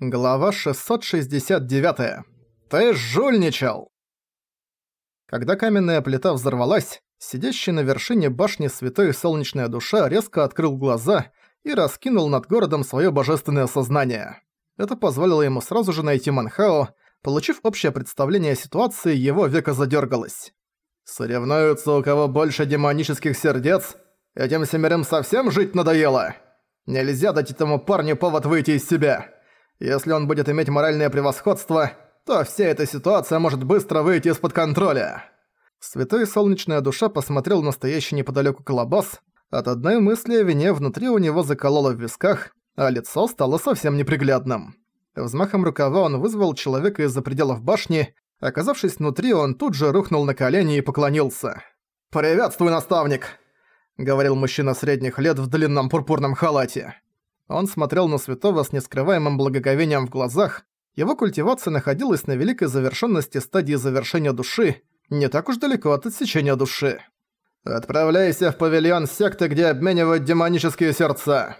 Глава 669. Ты жульничал! Когда каменная плита взорвалась, сидящий на вершине башни Святой Солнечная Душа резко открыл глаза и раскинул над городом свое божественное сознание. Это позволило ему сразу же найти Манхао, получив общее представление о ситуации, его века задергалось. «Соревнуются, у кого больше демонических сердец? Этим семерым совсем жить надоело? Нельзя дать этому парню повод выйти из себя!» Если он будет иметь моральное превосходство, то вся эта ситуация может быстро выйти из-под контроля. Святой Солнечная Душа посмотрел на стоящий неподалёку колобас. От одной мысли о вине внутри у него закололо в висках, а лицо стало совсем неприглядным. Взмахом рукава он вызвал человека из-за пределов башни. Оказавшись внутри, он тут же рухнул на колени и поклонился. «Приветствуй, наставник!» — говорил мужчина средних лет в длинном пурпурном халате. Он смотрел на святого с нескрываемым благоговением в глазах. Его культивация находилась на великой завершенности стадии завершения души, не так уж далеко от отсечения души. «Отправляйся в павильон секты, где обменивают демонические сердца»,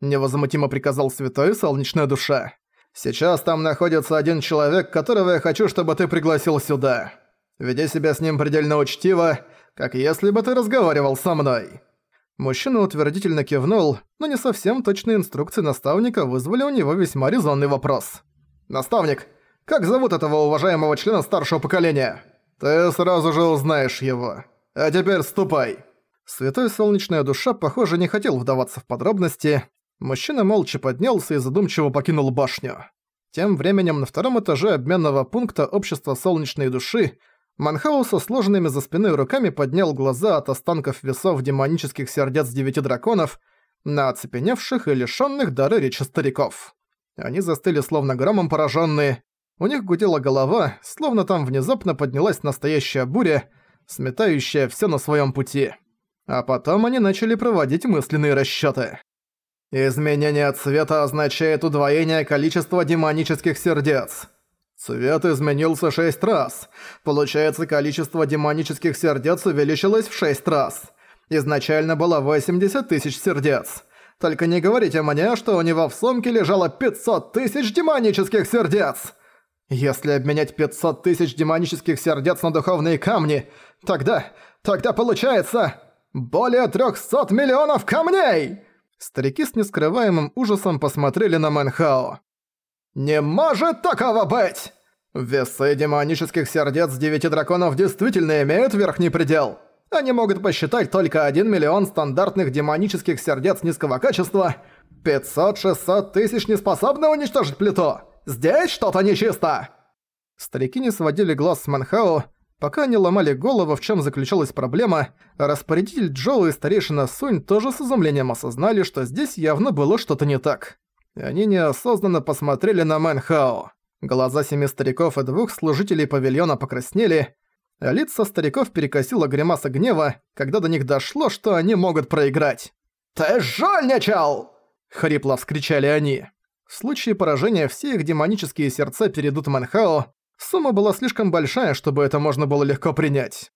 невозмутимо приказал святой солнечная душа. «Сейчас там находится один человек, которого я хочу, чтобы ты пригласил сюда. Веди себя с ним предельно учтиво, как если бы ты разговаривал со мной». Мужчина утвердительно кивнул, но не совсем точные инструкции наставника вызвали у него весьма резонный вопрос. «Наставник, как зовут этого уважаемого члена старшего поколения?» «Ты сразу же узнаешь его. А теперь ступай!» Святой Солнечная Душа, похоже, не хотел вдаваться в подробности. Мужчина молча поднялся и задумчиво покинул башню. Тем временем на втором этаже обменного пункта Общества Солнечной Души Манхау со сложенными за спиной руками поднял глаза от останков весов демонических сердец девяти драконов на оцепеневших и лишённых дара речи стариков. Они застыли словно громом пораженные. У них гудела голова, словно там внезапно поднялась настоящая буря, сметающая все на своем пути. А потом они начали проводить мысленные расчёты. Изменение цвета означает удвоение количества демонических сердец. Цвет изменился шесть раз. Получается, количество демонических сердец увеличилось в шесть раз. Изначально было 80 тысяч сердец. Только не говорите мне, что у него в сумке лежало 500 тысяч демонических сердец! Если обменять 500 тысяч демонических сердец на духовные камни, тогда, тогда получается более 300 миллионов камней! Старики с нескрываемым ужасом посмотрели на Мэнхао. «Не может такого быть! Весы демонических сердец девяти драконов действительно имеют верхний предел. Они могут посчитать только 1 миллион стандартных демонических сердец низкого качества. 500-600 тысяч не способны уничтожить плиту. Здесь что-то нечисто!» Старики не сводили глаз с Манхао, пока они ломали голову, в чем заключалась проблема, распорядитель Джоу и старейшина Сунь тоже с изумлением осознали, что здесь явно было что-то не так. Они неосознанно посмотрели на Мэнхао. Глаза семи стариков и двух служителей павильона покраснели, а лица стариков перекосила гримаса гнева, когда до них дошло, что они могут проиграть. «Ты жольничал!» — хрипло вскричали они. В случае поражения все их демонические сердца перейдут Мэнхао, сумма была слишком большая, чтобы это можно было легко принять.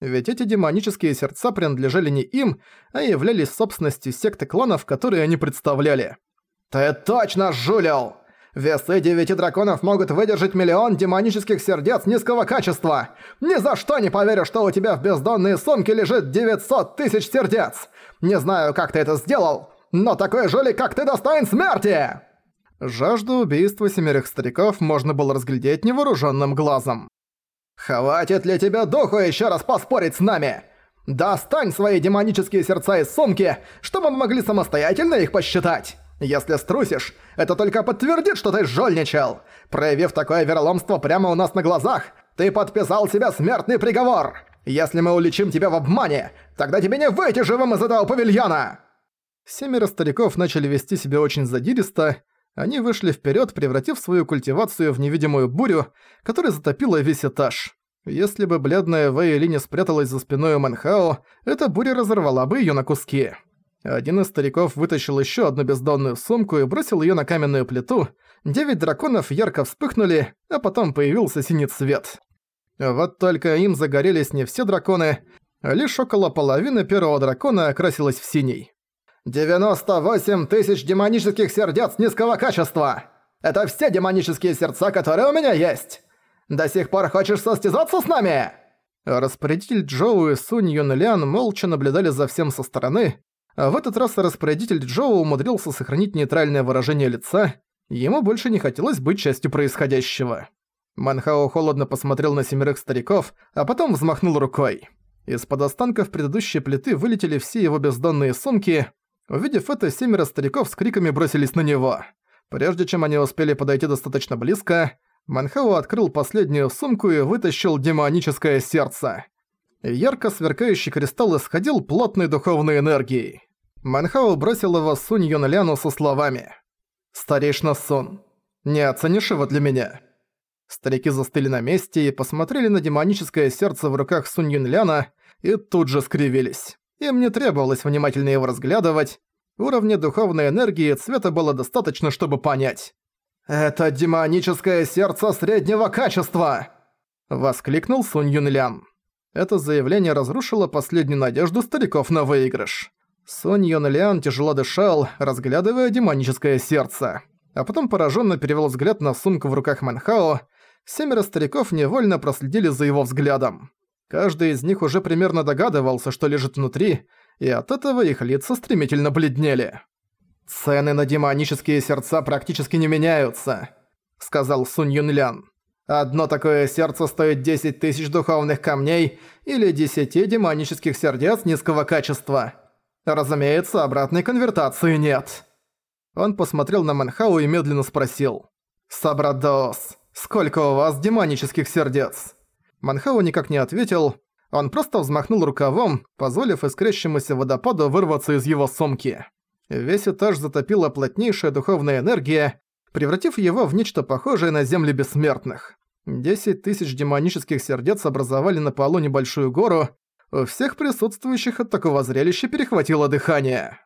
Ведь эти демонические сердца принадлежали не им, а являлись собственностью секты кланов, которые они представляли. «Ты точно жулил! Весы девяти драконов могут выдержать миллион демонических сердец низкого качества! Ни за что не поверю, что у тебя в бездонной сумке лежит 900 тысяч сердец! Не знаю, как ты это сделал, но такой жулик, как ты, достоин смерти!» Жажду убийства семерых стариков можно было разглядеть невооруженным глазом. «Хватит ли тебе духу еще раз поспорить с нами? Достань свои демонические сердца из сумки, чтобы мы могли самостоятельно их посчитать!» Если струсишь, это только подтвердит, что ты жульничал. Проявив такое вероломство прямо у нас на глазах, ты подписал себе смертный приговор. Если мы уличим тебя в обмане, тогда тебе не выйти живым из этого павильона!» Семеро стариков начали вести себя очень задиристо. Они вышли вперед, превратив свою культивацию в невидимую бурю, которая затопила весь этаж. Если бы бледная Вэй не спряталась за спиной Манхао, эта буря разорвала бы ее на куски. Один из стариков вытащил еще одну бездонную сумку и бросил ее на каменную плиту. Девять драконов ярко вспыхнули, а потом появился синий цвет. Вот только им загорелись не все драконы, а лишь около половины первого дракона окрасилась в синий. «98 тысяч демонических сердец низкого качества!» Это все демонические сердца, которые у меня есть! До сих пор хочешь состязаться с нами?» Распорядитель Джоу и Сунь Юн Лян молча наблюдали за всем со стороны, а в этот раз распорядитель Джоу умудрился сохранить нейтральное выражение лица, ему больше не хотелось быть частью происходящего. Манхао холодно посмотрел на семерых стариков, а потом взмахнул рукой. Из-под останков предыдущей плиты вылетели все его бездонные сумки. Увидев это, семеро стариков с криками бросились на него. Прежде чем они успели подойти достаточно близко, Манхао открыл последнюю сумку и вытащил демоническое сердце. Ярко сверкающий кристалл исходил плотной духовной энергией. Манхао бросил его Сунь Юнляну со словами «Старейшина Сун, не оценишь его для меня?» Старики застыли на месте и посмотрели на демоническое сердце в руках Сунь Юнляна и тут же скривились. Им не требовалось внимательно его разглядывать. Уровня духовной энергии и цвета было достаточно, чтобы понять. «Это демоническое сердце среднего качества!» Воскликнул Сунь Юнлян. Это заявление разрушило последнюю надежду стариков на выигрыш. Сунь Юнлян тяжело дышал, разглядывая демоническое сердце. А потом пораженно перевел взгляд на сумку в руках Манхао. Семеро стариков невольно проследили за его взглядом. Каждый из них уже примерно догадывался, что лежит внутри, и от этого их лица стремительно бледнели. «Цены на демонические сердца практически не меняются», — сказал Сунь Юнлян. «Одно такое сердце стоит 10 тысяч духовных камней или 10 демонических сердец низкого качества. Разумеется, обратной конвертации нет». Он посмотрел на Манхау и медленно спросил. «Сабрадос, сколько у вас демонических сердец?» Манхау никак не ответил, он просто взмахнул рукавом, позволив искрящемуся водопаду вырваться из его сумки. Весь этаж затопила плотнейшая духовная энергия, превратив его в нечто похожее на земли бессмертных. Десять тысяч демонических сердец образовали на полу небольшую гору, у всех присутствующих от такого зрелища перехватило дыхание.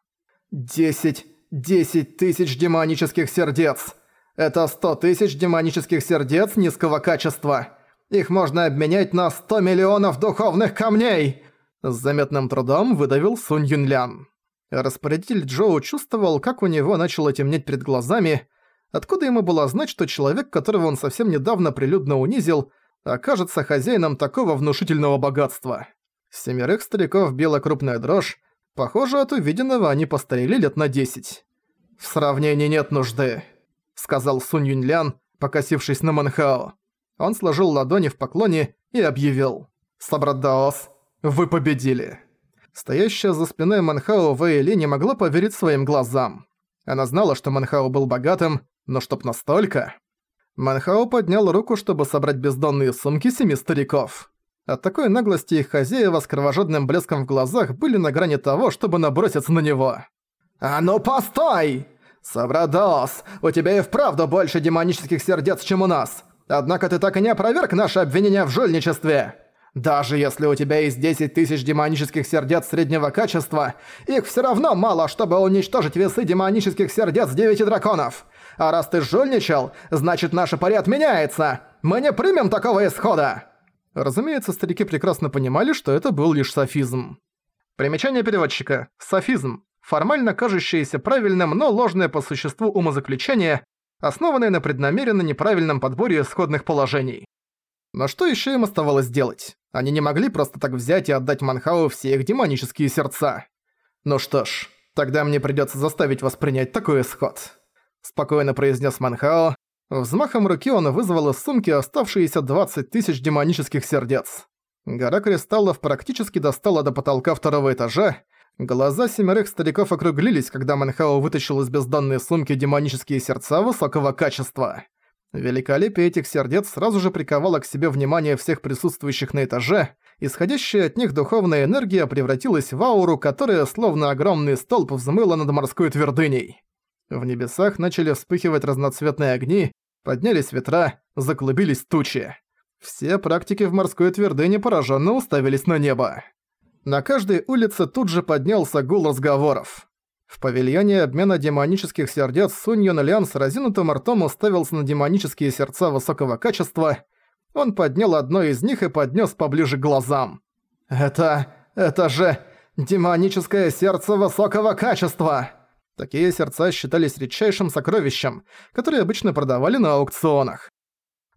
«Десять, десять тысяч демонических сердец! Это сто тысяч демонических сердец низкого качества! Их можно обменять на сто миллионов духовных камней!» С заметным трудом выдавил Сунь Юнлян. Распорядитель Джоу чувствовал, как у него начало темнеть перед глазами. Откуда ему было знать, что человек, которого он совсем недавно прилюдно унизил, окажется хозяином такого внушительного богатства? Семерых стариков била крупная дрожь. Похоже, от увиденного они постарели лет на десять. «В сравнении нет нужды», — сказал Сунь Юньлян, покосившись на Манхао. Он сложил ладони в поклоне и объявил. «Собрадаос, вы победили!» Стоящая за спиной Манхао Вэйли не могла поверить своим глазам. Она знала, что Манхао был богатым, но чтоб настолько... Манхао поднял руку, чтобы собрать бездонные сумки семи стариков. От такой наглости их хозяева с кровожадным блеском в глазах были на грани того, чтобы наброситься на него. «А ну постой! Сабрадос, у тебя и вправду больше демонических сердец, чем у нас! Однако ты так и не опроверг наше обвинение в жульничестве!» Даже если у тебя есть 10 тысяч демонических сердец среднего качества, их все равно мало, чтобы уничтожить весы демонических сердец девяти драконов. А раз ты жульничал, значит наш поряд меняется. Мы не примем такого исхода. Разумеется, старики прекрасно понимали, что это был лишь софизм. Примечание переводчика. Софизм. Формально кажущееся правильным, но ложное по существу умозаключение, основанное на преднамеренно неправильном подборе исходных положений. Но что еще им оставалось делать? Они не могли просто так взять и отдать Манхау все их демонические сердца. Ну что ж, тогда мне придется заставить вас принять такой исход. Спокойно произнес Манхао. Взмахом руки он вызвал из сумки оставшиеся 20 тысяч демонических сердец. Гора кристаллов практически достала до потолка второго этажа. Глаза семерых стариков округлились, когда Манхао вытащил из бездонной сумки демонические сердца высокого качества. Великолепие этих сердец сразу же приковало к себе внимание всех присутствующих на этаже, исходящая от них духовная энергия превратилась в ауру, которая словно огромный столб взмыла над морской твердыней. В небесах начали вспыхивать разноцветные огни, поднялись ветра, заклубились тучи. Все практики в морской твердыне пораженно уставились на небо. На каждой улице тут же поднялся гул разговоров. В павильоне обмена демонических сердец Сунь Юн Лян с разинутым ртом уставился на демонические сердца высокого качества. Он поднял одно из них и поднес поближе к глазам. «Это... это же... демоническое сердце высокого качества!» Такие сердца считались редчайшим сокровищем, которые обычно продавали на аукционах.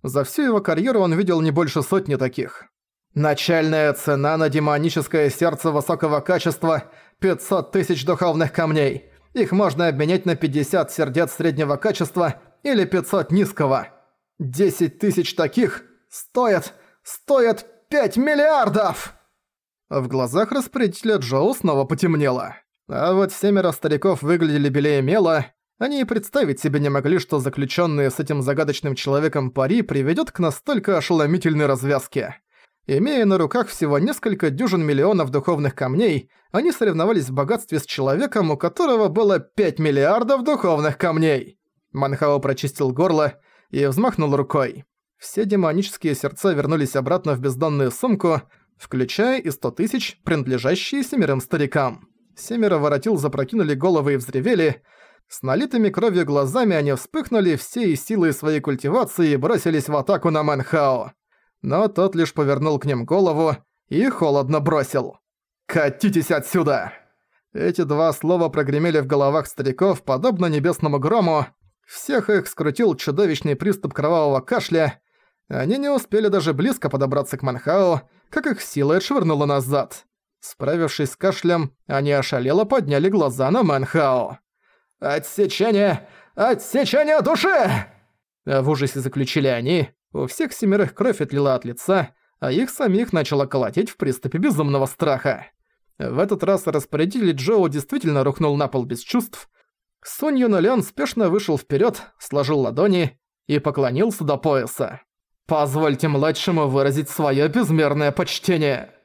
За всю его карьеру он видел не больше сотни таких. Начальная цена на демоническое сердце высокого качества – 500 тысяч духовных камней. Их можно обменять на 50 сердец среднего качества или 500 низкого. 10 тысяч таких стоят, стоят 5 миллиардов! В глазах распорядителя Джоу снова потемнело. А вот семеро стариков выглядели белее мела, они и представить себе не могли, что заключенные с этим загадочным человеком пари приведет к настолько ошеломительной развязке. Имея на руках всего несколько дюжин миллионов духовных камней, они соревновались в богатстве с человеком, у которого было 5 миллиардов духовных камней. Манхао прочистил горло и взмахнул рукой. Все демонические сердца вернулись обратно в бездонную сумку, включая и 100 тысяч, принадлежащие семерым старикам. Семеро воротил запрокинули головы и взревели. С налитыми кровью глазами они вспыхнули всей силой своей культивации и бросились в атаку на Манхао. Но тот лишь повернул к ним голову и холодно бросил. «Катитесь отсюда!» Эти два слова прогремели в головах стариков, подобно небесному грому. Всех их скрутил чудовищный приступ кровавого кашля. Они не успели даже близко подобраться к Манхао, как их силой отшвырнуло назад. Справившись с кашлем, они ошалело подняли глаза на Манхао. «Отсечение! Отсечение души!» В ужасе заключили они. У всех семерых кровь отлила от лица, а их самих начало колотить в приступе безумного страха. В этот раз распорядитель Джоу действительно рухнул на пол без чувств. Сунь Юнолян спешно вышел вперед, сложил ладони и поклонился до пояса. «Позвольте младшему выразить свое безмерное почтение!»